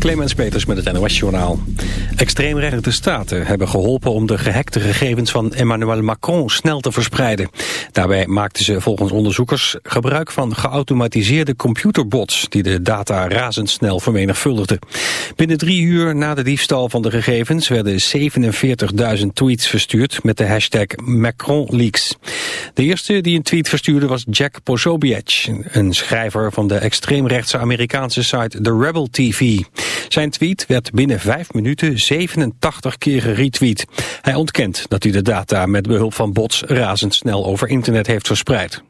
Clemens Peters met het NOS-journaal. Extreemrechtse staten hebben geholpen om de gehackte gegevens van Emmanuel Macron snel te verspreiden. Daarbij maakten ze volgens onderzoekers gebruik van geautomatiseerde computerbots die de data razendsnel vermenigvuldigden. Binnen drie uur na de diefstal van de gegevens werden 47.000 tweets verstuurd met de hashtag MacronLeaks. De eerste die een tweet verstuurde was Jack Posobiec, een schrijver van de extreemrechtse Amerikaanse site The Rebel TV. Zijn tweet werd binnen vijf minuten 87 keer geretweet. Hij ontkent dat hij de data met behulp van bots razendsnel over internet heeft verspreid.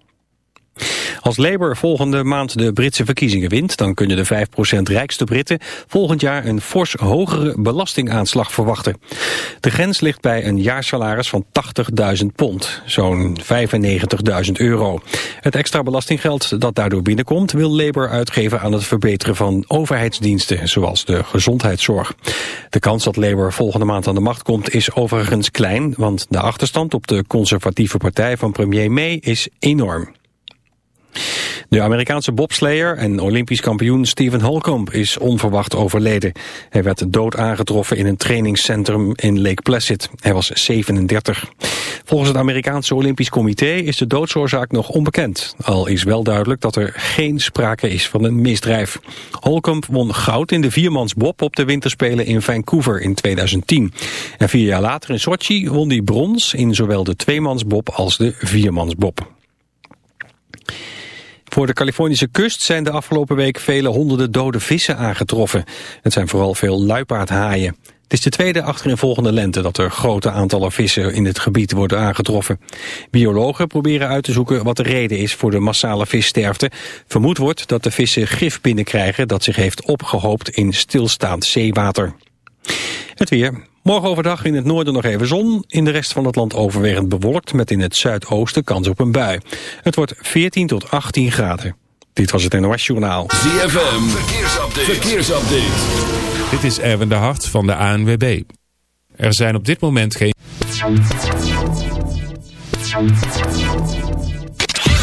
Als Labour volgende maand de Britse verkiezingen wint... dan kunnen de 5% rijkste Britten volgend jaar een fors hogere belastingaanslag verwachten. De grens ligt bij een jaarsalaris van 80.000 pond, zo'n 95.000 euro. Het extra belastinggeld dat daardoor binnenkomt... wil Labour uitgeven aan het verbeteren van overheidsdiensten... zoals de gezondheidszorg. De kans dat Labour volgende maand aan de macht komt is overigens klein... want de achterstand op de conservatieve partij van premier May is enorm. De Amerikaanse bobslayer en olympisch kampioen Stephen Holcomb is onverwacht overleden. Hij werd dood aangetroffen in een trainingscentrum in Lake Placid. Hij was 37. Volgens het Amerikaanse Olympisch Comité is de doodsoorzaak nog onbekend. Al is wel duidelijk dat er geen sprake is van een misdrijf. Holcomb won goud in de viermansbob op de winterspelen in Vancouver in 2010. En vier jaar later in Sochi won hij brons in zowel de tweemansbob als de viermansbob. Voor de Californische kust zijn de afgelopen week vele honderden dode vissen aangetroffen. Het zijn vooral veel luipaardhaaien. Het is de tweede achtereenvolgende lente dat er grote aantallen vissen in het gebied worden aangetroffen. Biologen proberen uit te zoeken wat de reden is voor de massale vissterfte. Vermoed wordt dat de vissen gif binnenkrijgen dat zich heeft opgehoopt in stilstaand zeewater. Het weer. Morgen overdag in het noorden nog even zon. In de rest van het land overwegend bewolkt met in het zuidoosten kans op een bui. Het wordt 14 tot 18 graden. Dit was het NOS Journaal. ZFM, verkeersupdate. verkeersupdate. Dit is Erwin de Hart van de ANWB. Er zijn op dit moment geen...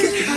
get high.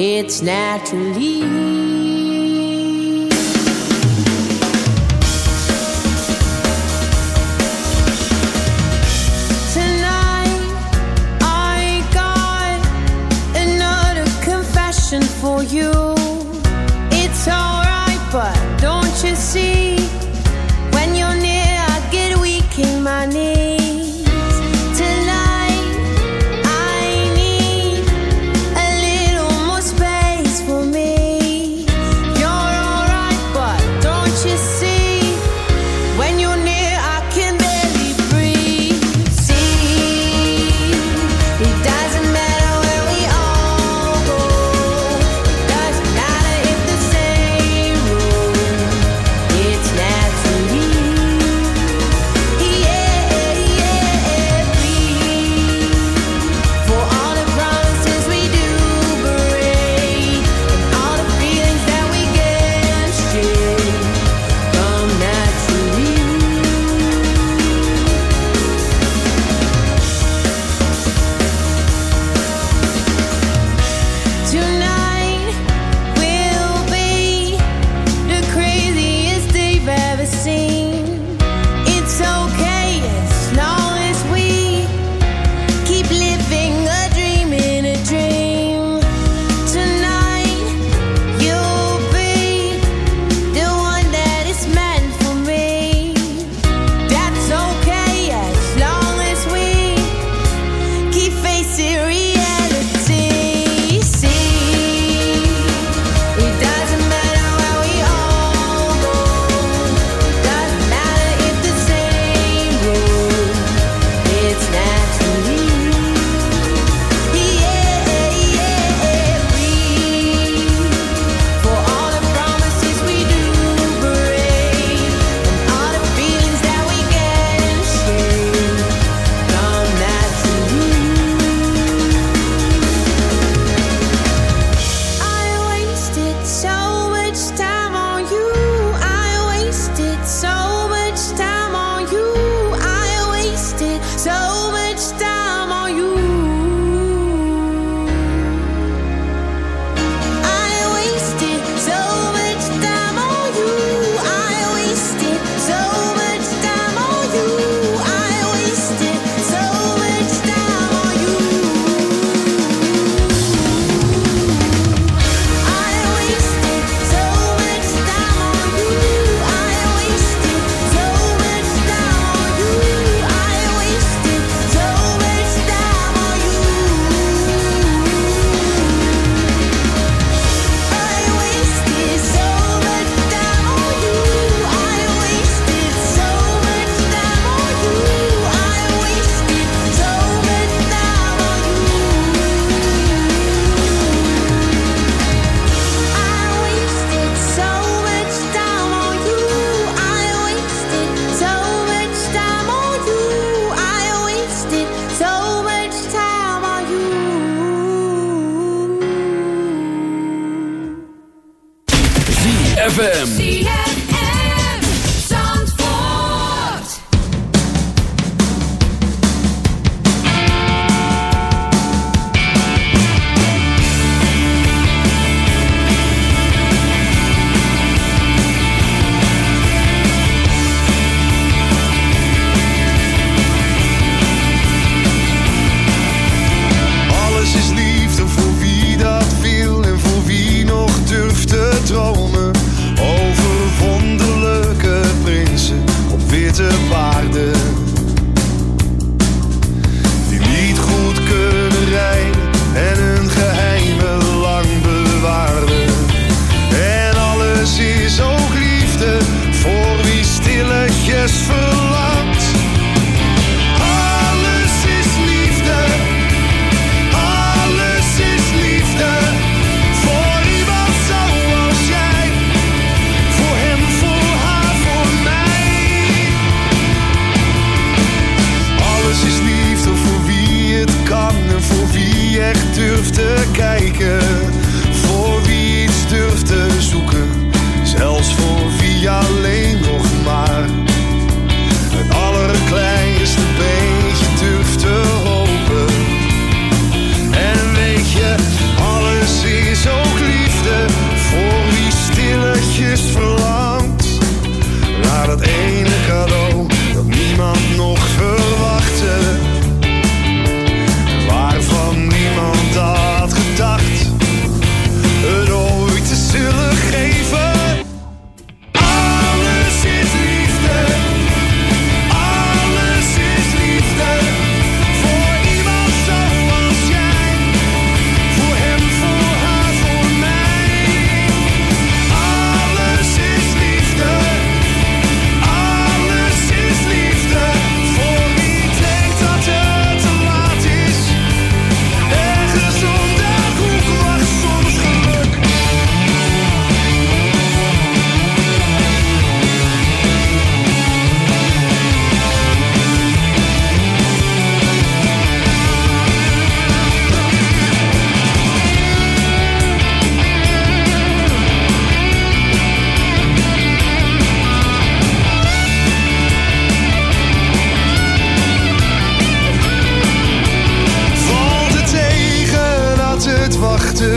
it's naturally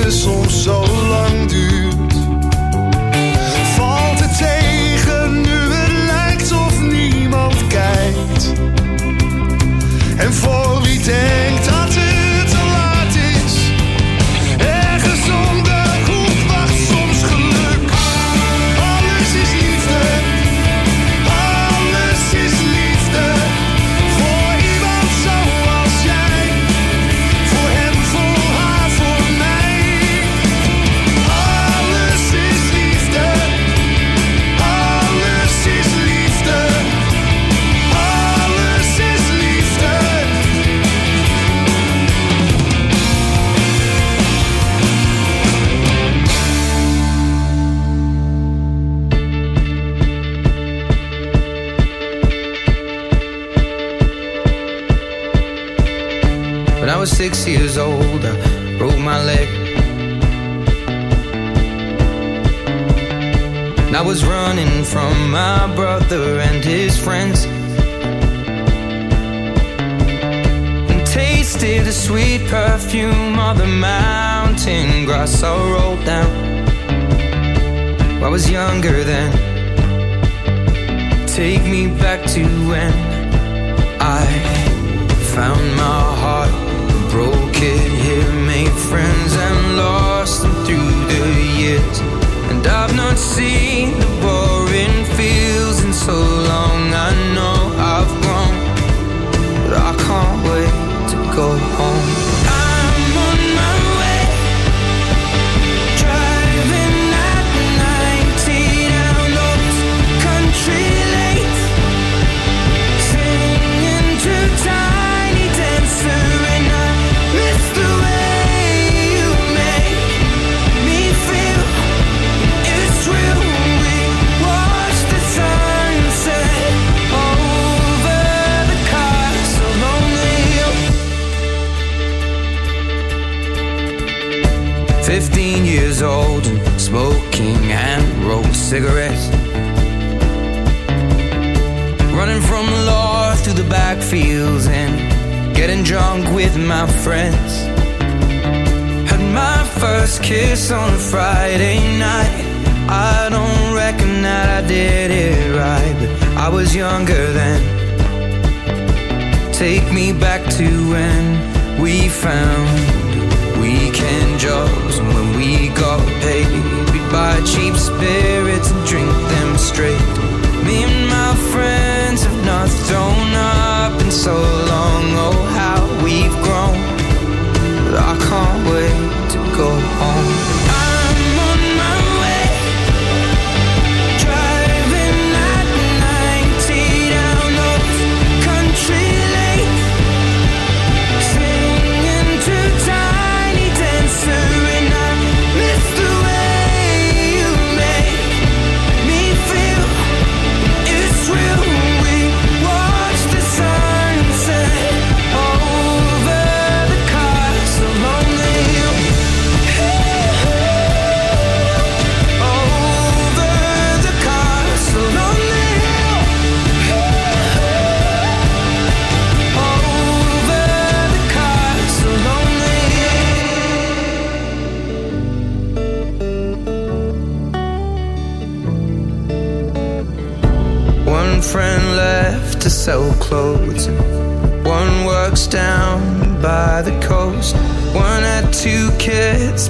ce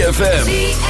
ZFM.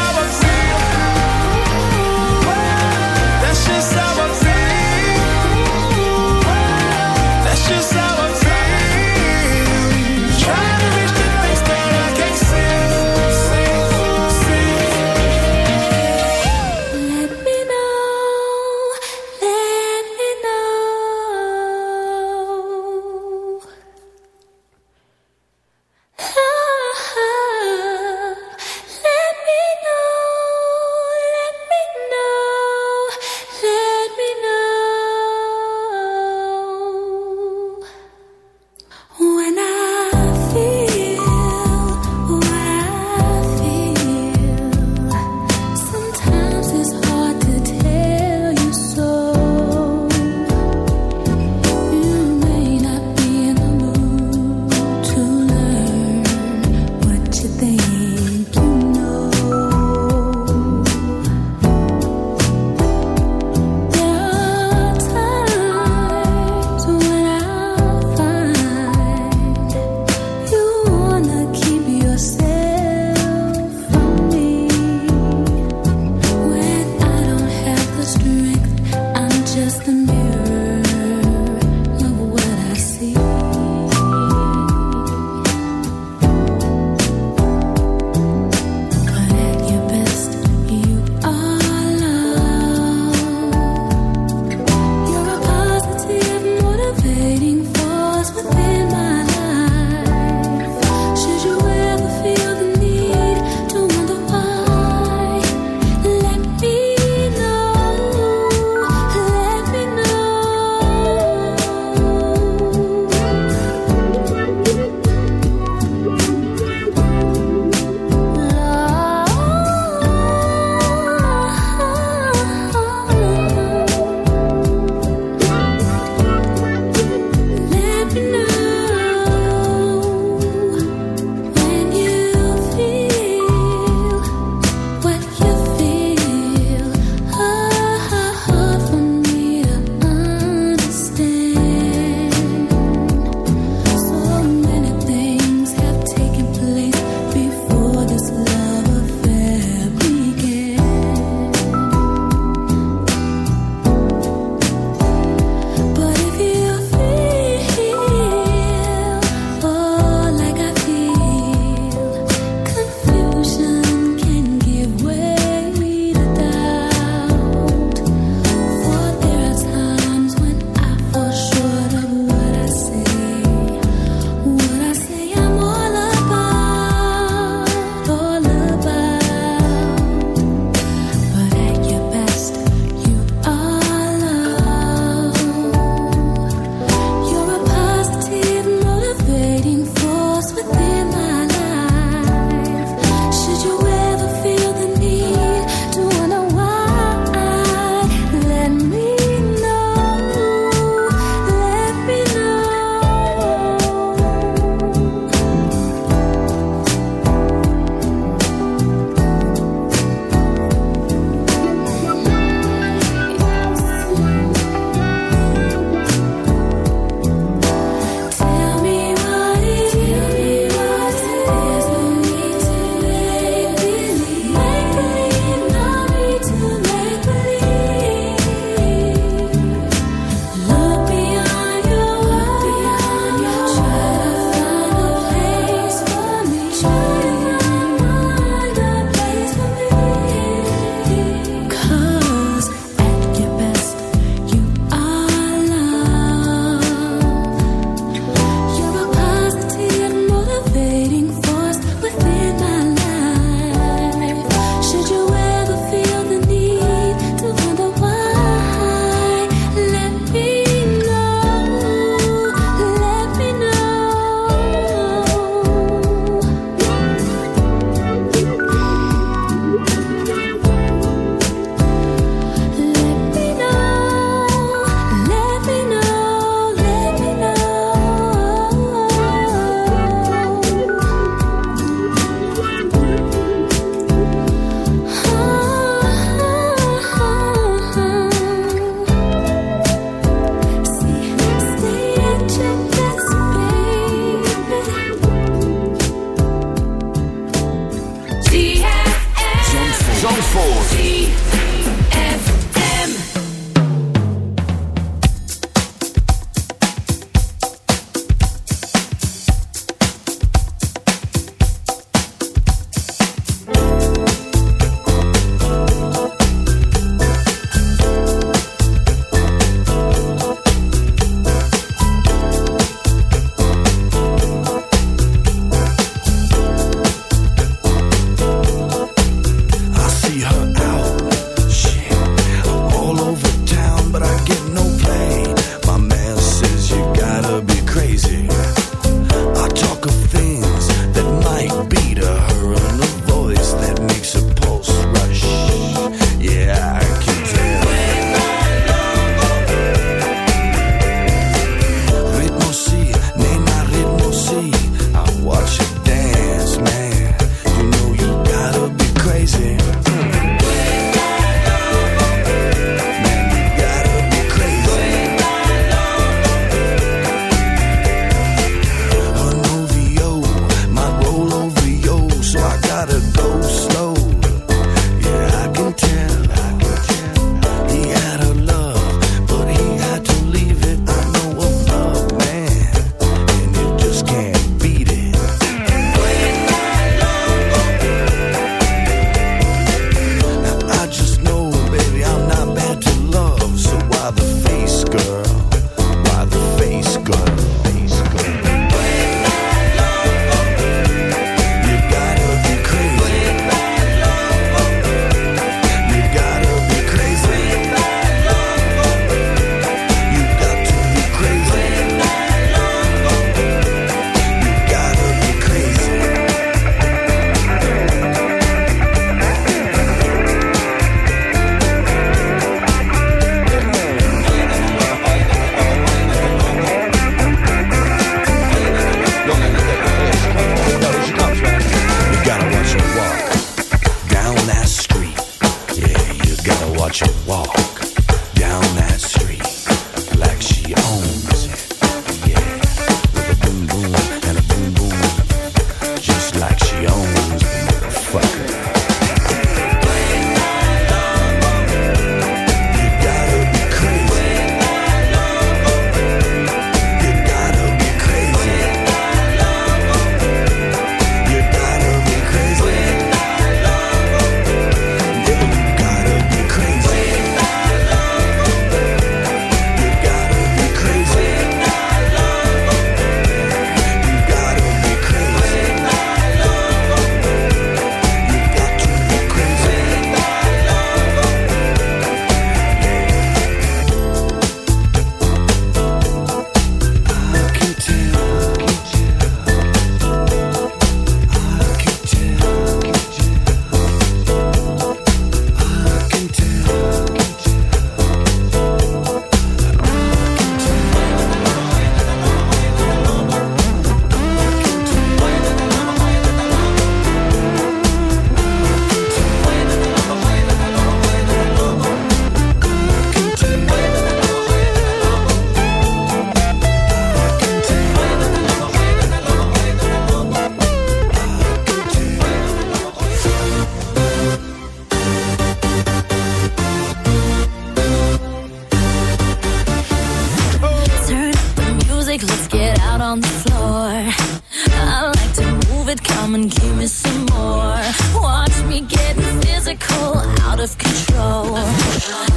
I like to move it, come and give me some more. Watch me getting physical, out of control.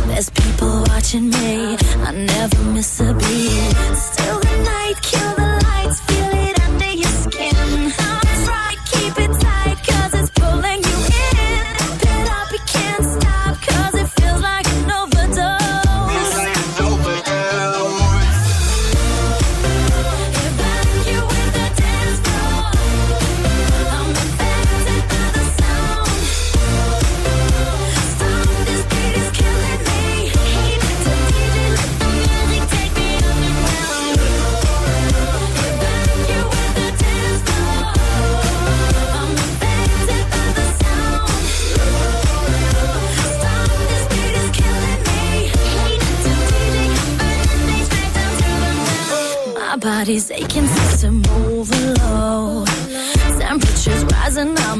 There's people watching me, I never miss a beat. Still the night, kill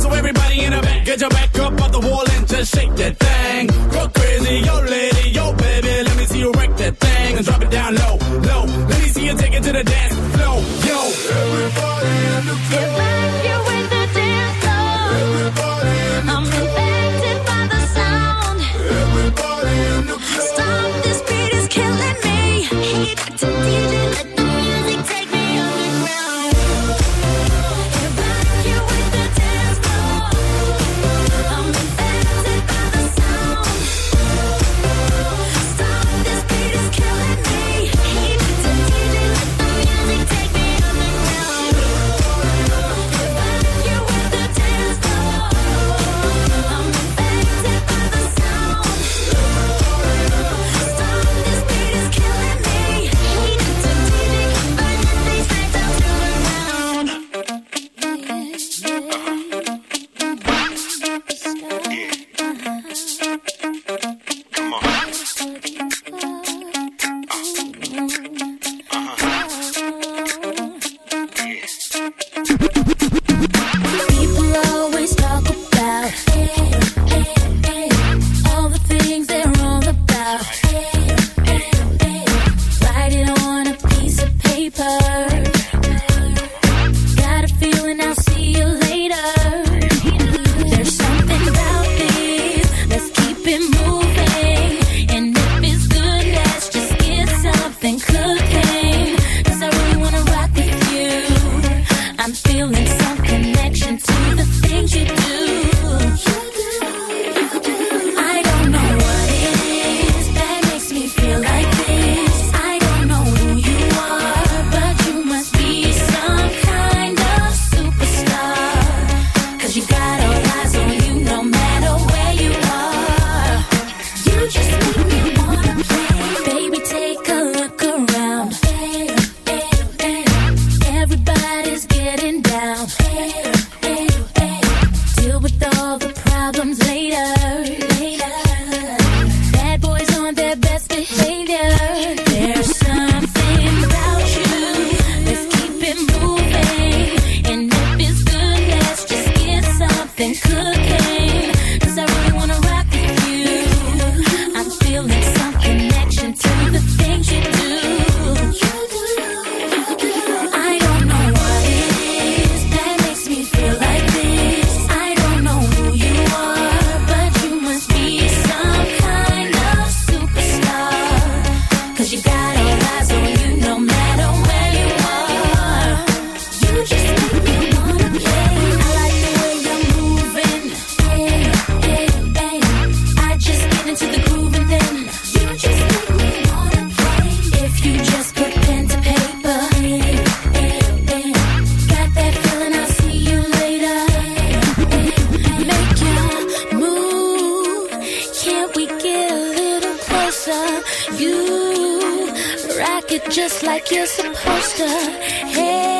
So everybody in the back, get your back up off the wall and just shake that thing. Go crazy, yo lady, yo baby, let me see you wreck that thing and drop it down low, low. Let me see you take it to the dance floor, yo. Everybody in the club. Get back with the dance floor. Everybody I'm infected by the sound. Everybody in the club. Stop, this beat is killing me. Hit the DJ, You rock it just like you're supposed to. Hey.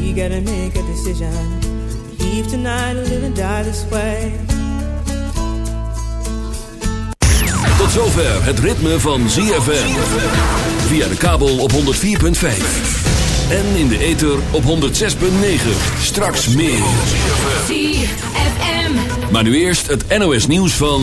We gotta make a decision. Leave tonight or live and die this way. Tot zover het ritme van ZFM. Via de kabel op 104.5. En in de ether op 106.9. Straks meer. ZFM. Maar nu eerst het NOS nieuws van...